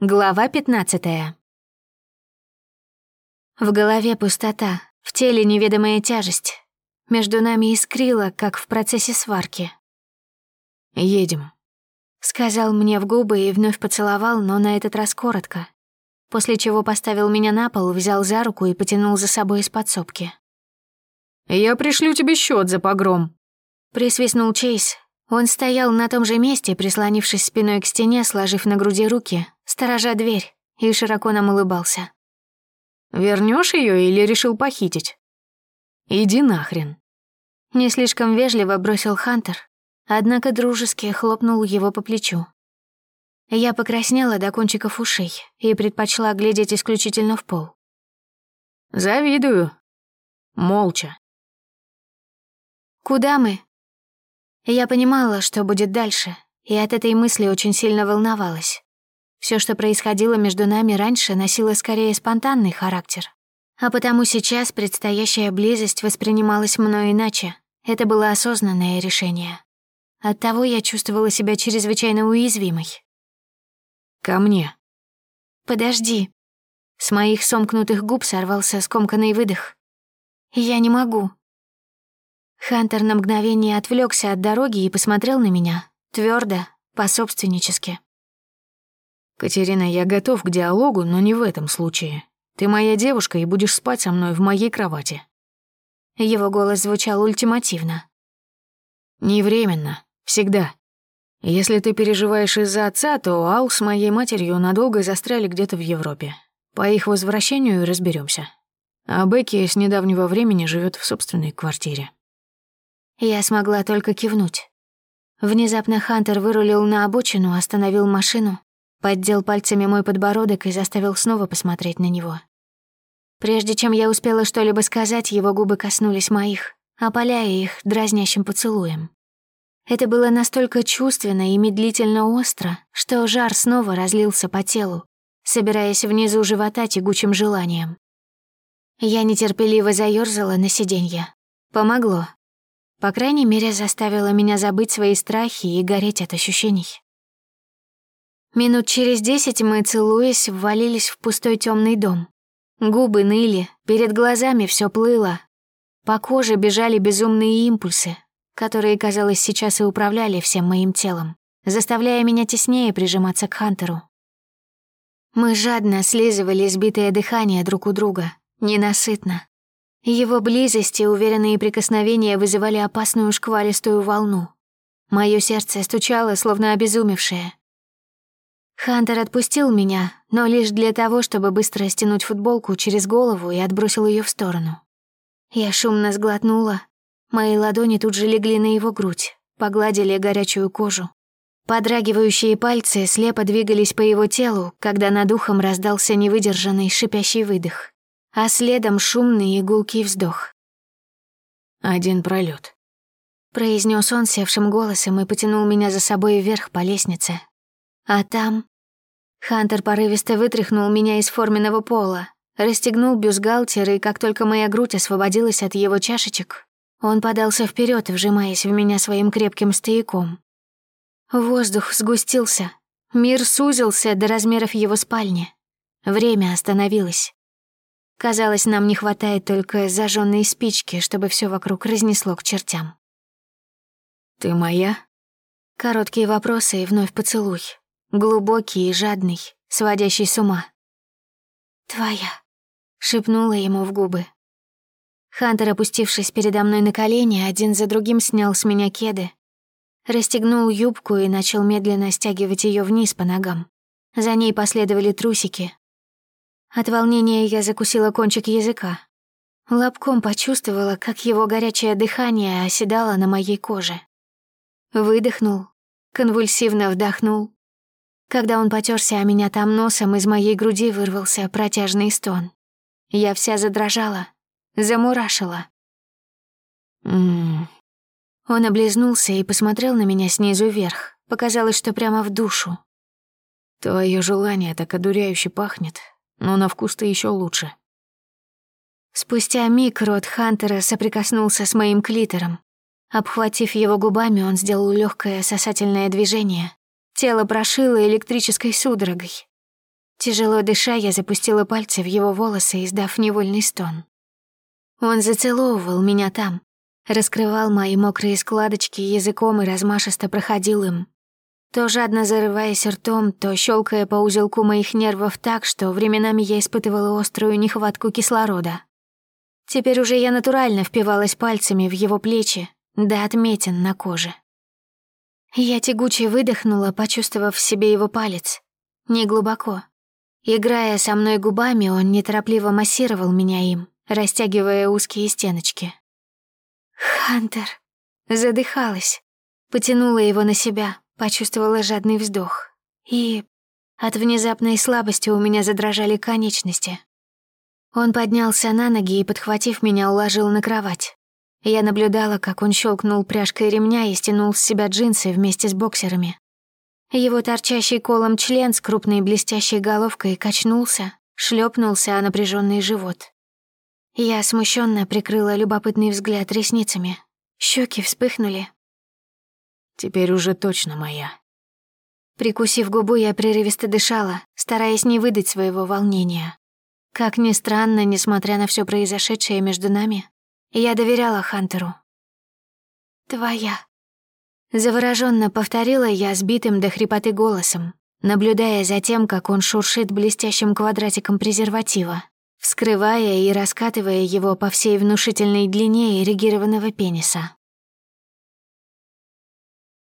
Глава 15 В голове пустота, в теле неведомая тяжесть. Между нами искрило, как в процессе сварки. «Едем», — сказал мне в губы и вновь поцеловал, но на этот раз коротко. После чего поставил меня на пол, взял за руку и потянул за собой из подсобки. «Я пришлю тебе счет за погром», — присвистнул Чейз, он стоял на том же месте, прислонившись спиной к стене, сложив на груди руки, сторожа дверь, и широко нам улыбался. Вернешь ее или решил похитить?» «Иди нахрен». Не слишком вежливо бросил Хантер, однако дружески хлопнул его по плечу. Я покраснела до кончиков ушей и предпочла глядеть исключительно в пол. «Завидую. Молча». «Куда мы?» Я понимала, что будет дальше, и от этой мысли очень сильно волновалась. Все, что происходило между нами раньше, носило скорее спонтанный характер. А потому сейчас предстоящая близость воспринималась мной иначе. Это было осознанное решение. Оттого я чувствовала себя чрезвычайно уязвимой. «Ко мне». «Подожди». С моих сомкнутых губ сорвался скомканный выдох. «Я не могу. Хантер на мгновение отвлекся от дороги и посмотрел на меня, твердо, пособственнически. «Катерина, я готов к диалогу, но не в этом случае. Ты моя девушка и будешь спать со мной в моей кровати». Его голос звучал ультимативно. «Не временно. Всегда. Если ты переживаешь из-за отца, то Ал с моей матерью надолго застряли где-то в Европе. По их возвращению разберемся. А Бекки с недавнего времени живет в собственной квартире. Я смогла только кивнуть. Внезапно Хантер вырулил на обочину, остановил машину, поддел пальцами мой подбородок и заставил снова посмотреть на него. Прежде чем я успела что-либо сказать, его губы коснулись моих, опаляя их дразнящим поцелуем. Это было настолько чувственно и медлительно остро, что жар снова разлился по телу, собираясь внизу живота тягучим желанием. Я нетерпеливо заёрзала на сиденье. Помогло. По крайней мере, заставила меня забыть свои страхи и гореть от ощущений. Минут через десять мы, целуясь, ввалились в пустой темный дом. Губы ныли, перед глазами все плыло. По коже бежали безумные импульсы, которые, казалось, сейчас и управляли всем моим телом, заставляя меня теснее прижиматься к Хантеру. Мы жадно слизывали сбитое дыхание друг у друга, ненасытно, его близость и уверенные прикосновения вызывали опасную шквалистую волну. Мое сердце стучало, словно обезумевшее. Хантер отпустил меня, но лишь для того, чтобы быстро стянуть футболку через голову и отбросил ее в сторону. Я шумно сглотнула. Мои ладони тут же легли на его грудь, погладили горячую кожу. Подрагивающие пальцы слепо двигались по его телу, когда над ухом раздался невыдержанный шипящий выдох а следом шумный и вздох. «Один пролет, произнес он севшим голосом и потянул меня за собой вверх по лестнице. А там... Хантер порывисто вытряхнул меня из форменного пола, расстегнул бюстгальтер, и как только моя грудь освободилась от его чашечек, он подался вперед, вжимаясь в меня своим крепким стояком. Воздух сгустился, мир сузился до размеров его спальни. Время остановилось. Казалось, нам не хватает только зажженной спички, чтобы все вокруг разнесло к чертям. «Ты моя?» Короткие вопросы и вновь поцелуй. Глубокий и жадный, сводящий с ума. «Твоя», — шепнула ему в губы. Хантер, опустившись передо мной на колени, один за другим снял с меня кеды, расстегнул юбку и начал медленно стягивать ее вниз по ногам. За ней последовали трусики, от волнения я закусила кончик языка. Лобком почувствовала, как его горячее дыхание оседало на моей коже. Выдохнул, конвульсивно вдохнул. Когда он потерся о меня там носом, из моей груди вырвался протяжный стон. Я вся задрожала, замурашила. «М-м-м». Он облизнулся и посмотрел на меня снизу вверх. Показалось, что прямо в душу. «Твое желание так одуряюще пахнет, но на вкус-то еще лучше. Спустя миг рот Хантера соприкоснулся с моим клитором. Обхватив его губами, он сделал легкое сосательное движение. Тело прошило электрической судорогой. Тяжело дыша, я запустила пальцы в его волосы, издав невольный стон. Он зацеловывал меня там, раскрывал мои мокрые складочки языком и размашисто проходил им. То жадно зарываясь ртом, то щелкая по узелку моих нервов так, что временами я испытывала острую нехватку кислорода. Теперь уже я натурально впивалась пальцами в его плечи, до отметин на коже. Я тягуче выдохнула, почувствовав в себе его палец. Неглубоко. Играя со мной губами, он неторопливо массировал меня им, растягивая узкие стеночки. «Хантер!» Задыхалась. Потянула его на себя, почувствовала жадный вздох. И от внезапной слабости у меня задрожали конечности. Он поднялся на ноги и, подхватив меня, уложил на кровать. Я наблюдала, как он щелкнул пряжкой ремня и стянул с себя джинсы вместе с боксерами. Его торчащий колом член с крупной блестящей головкой качнулся, шлепнулся о напряженный живот. Я смущенно прикрыла любопытный взгляд ресницами. Щеки вспыхнули. «Теперь уже точно моя». Прикусив губу, я прерывисто дышала, стараясь не выдать своего волнения. Как ни странно, несмотря на все произошедшее между нами, я доверяла Хантеру. «Твоя». Завороженно повторила я сбитым до хрипоты голосом, наблюдая за тем, как он шуршит блестящим квадратиком презерватива, вскрывая и раскатывая его по всей внушительной длине эрегированного пениса.